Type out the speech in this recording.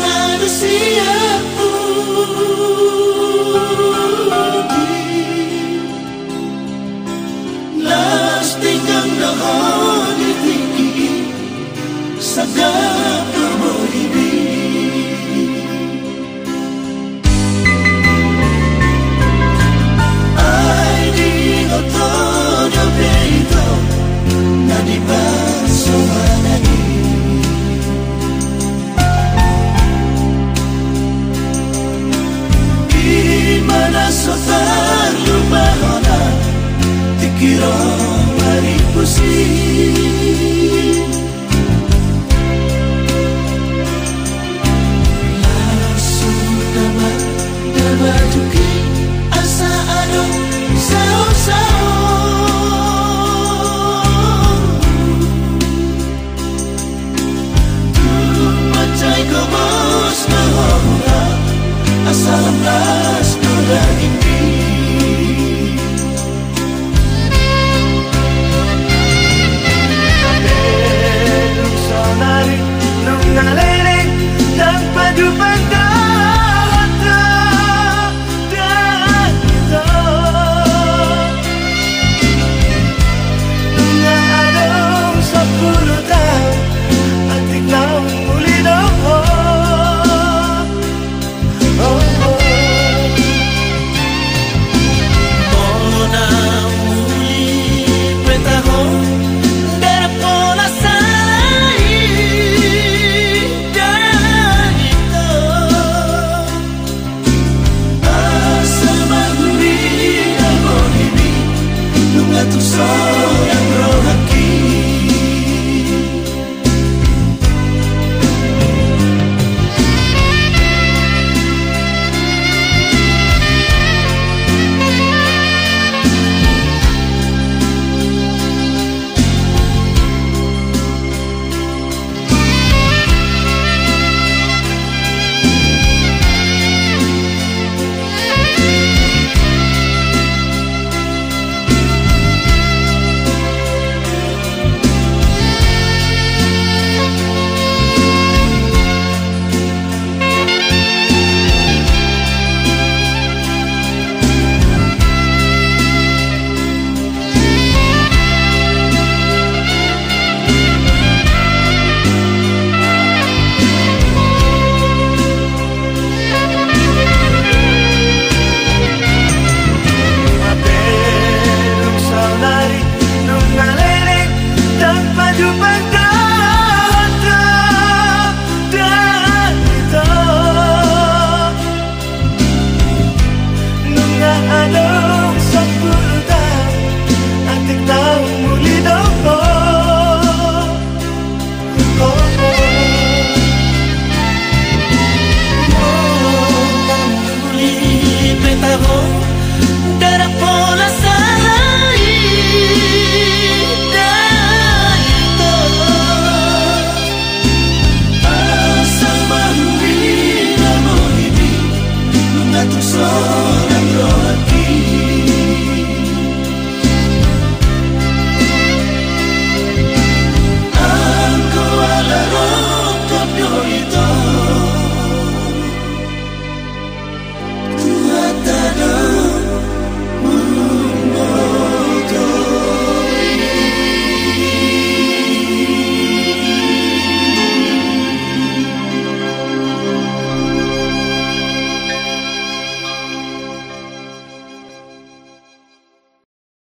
manusia Lasting I know